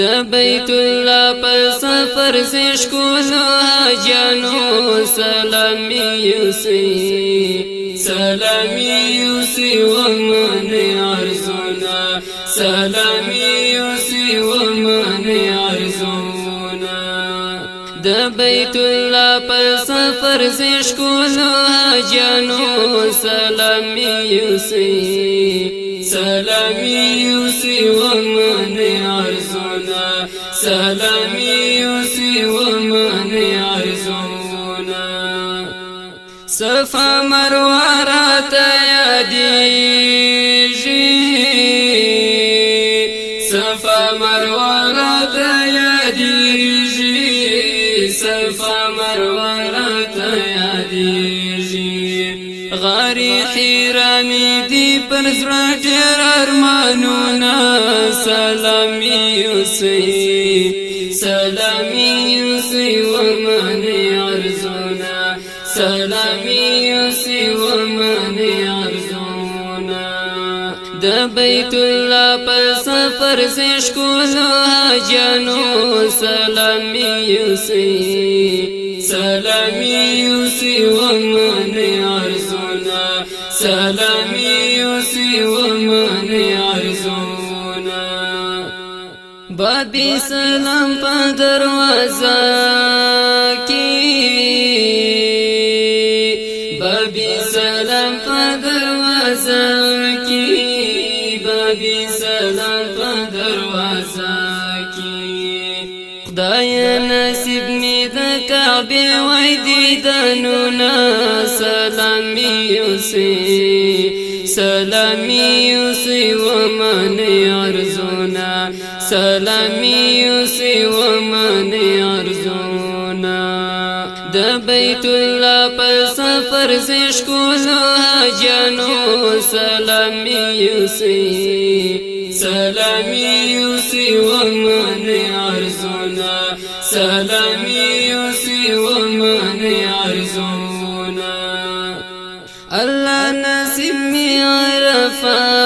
د بیت الله په سفر زش کولو حاجانو سلامي یوسی. سلامي یوسی ومن عرضنا سلامي یوسی ومن عرضنا د بیت الله په سفر زش کولو حاجانو سلامي یوسی. سلامي يوسي ومن سلامي يوسي ومن عرزنا صفا مروارات يديجي صفا مروارات يديجي صفا مروارات يديجي غاری حیرانی دی پر زړه ډېر سلامي سي سلامي سي ومن عرزنا سلامي سي ومن عرزنا د بیت الله په سفر زیش کولو جنو سلامي سي سلامي سي ومن عرزنا سلام بابي سلام په دروازه کې بابي سلام په دروازه کې بابي سلام په دروازه کې خدای نصیب می د کعبه وای دیدنونه سلامي یوسی سلامي یوسی ومن ارزونا سلامي یوسی ومن ارزونا د بیت الله په سفر زش کولو حاجانو سلامي یوسی سلامي یوسی ومن ارزونا سلامي يوسي ومن يعرزونا الله نصيب مي عرفات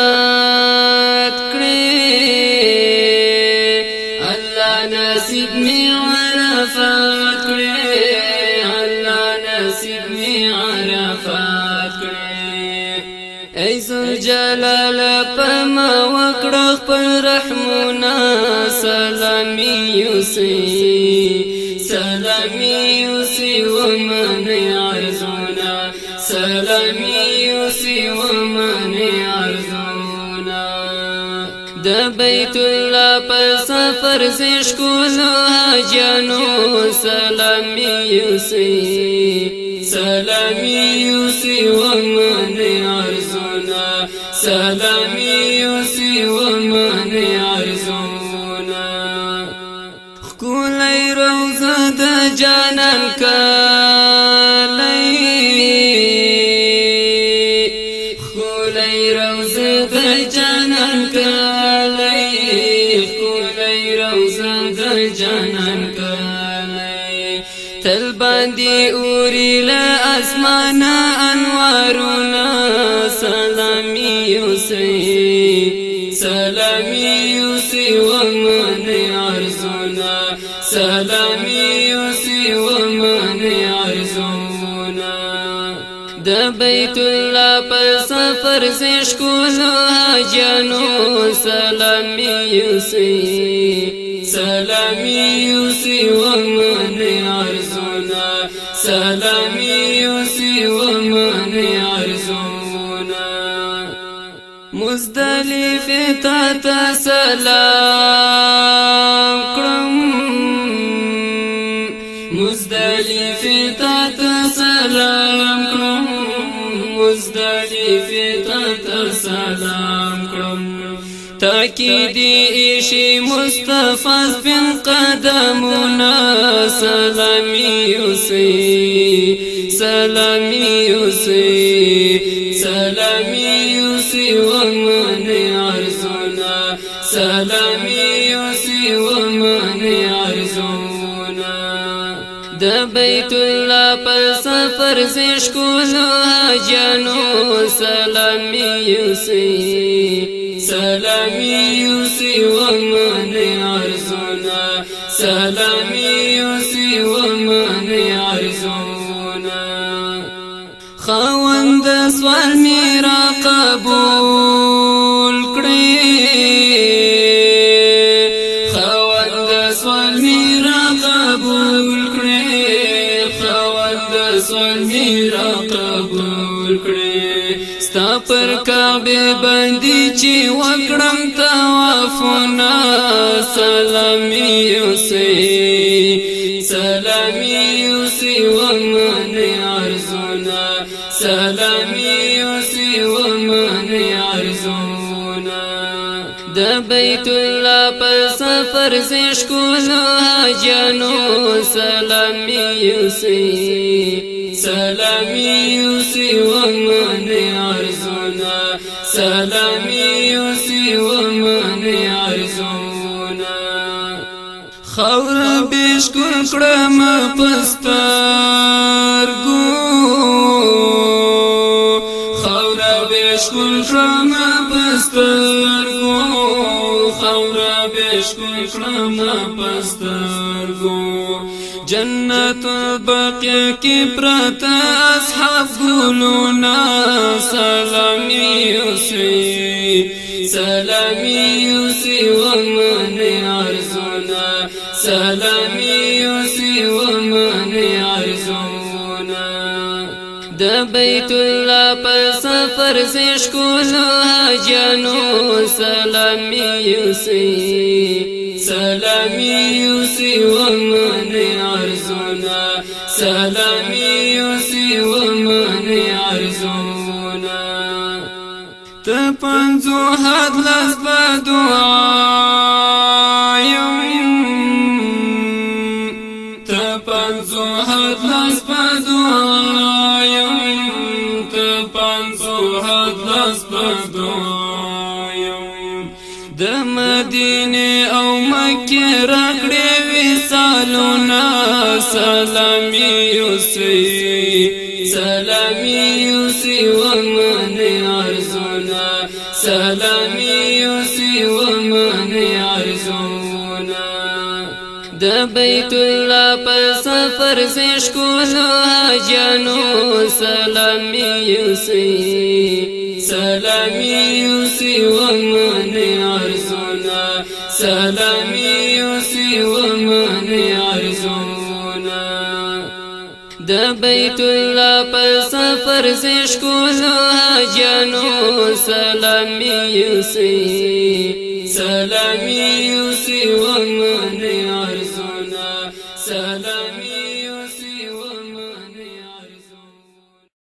عرفات كري الله نصيب مي عرفات كري ایزو جلال پما وکړه خپل رحمنا سلامي یوسي سلامي يوسي ومن يعرزنا سلامي يوسي ومن د بیت الله په سفر زش کولو حاجانو سلامي يوسي سلامي يوسي ومن يعرزنا سلامي يوسي ومن يعرزنا خکولی روزه جانان کلی تل باندې اوري له اسمانه انوارونه سلامي یوسي سلامي یوسي ومن عرزنا سلامي يوسي ومن عرزنا د بیت الله په سفر حاجانو سلامي يوسي سلامي يوسي ومن عرزنا مزدلف تا سلام کړم مزدلف تا سلام کړم مزدلف تا سلام کړم تاکید ایشی مصطفی بن قدمنا سلامی یوسی سلامی یوسی سلامی یوسی ومن عرزنا سلامی یوسی ومن عرزنا د الله په سفر زش کولو حاجانو سلامی سلامی یوسی و من عرزونا سلامی یوسی و من عرزونا خواند سوال میرا قبول کړی خواند سوال میرا قبول کړی خواند سوال میرا قبول کړی ستا پر کعبه باندې چې وکړم توافونه سلامي يوسي سلامي يوسي ومن عرزنا سلامي يوسي ومن عرزنا د بیت الله په سفر زش کولو حاجانو. سلامي يوسي کړم پستر ګو خورا بشکل کړم پستر ګو خورا بشکل کړم پستر ګو جنت البقیع کې پرت اصحاب ګلونا سلامي اوسي سلامي اوسي ومنه د بیت الله په سفر زش کولو حاجانو سلامي يوسي سلامي يوسي ومن عرزنا سلامي يوسي ومن عرزنا تپنزو حد لس بدعایم لاس بدویم د مدینه أو مکه راکړې وسالونا سلامي یوسي سلامي یوسي ومن ارزونا سلامي یوسي ومن ارزونا د بیت الله په سفر زش کولو حاجانو سلامي یوسي. سلامی اوسی و من عرزونا سلامی اوسی و من عرزونا د بیت الله په سفر زیش کولو حجانو سلامی اوسی سلامی اوسی و من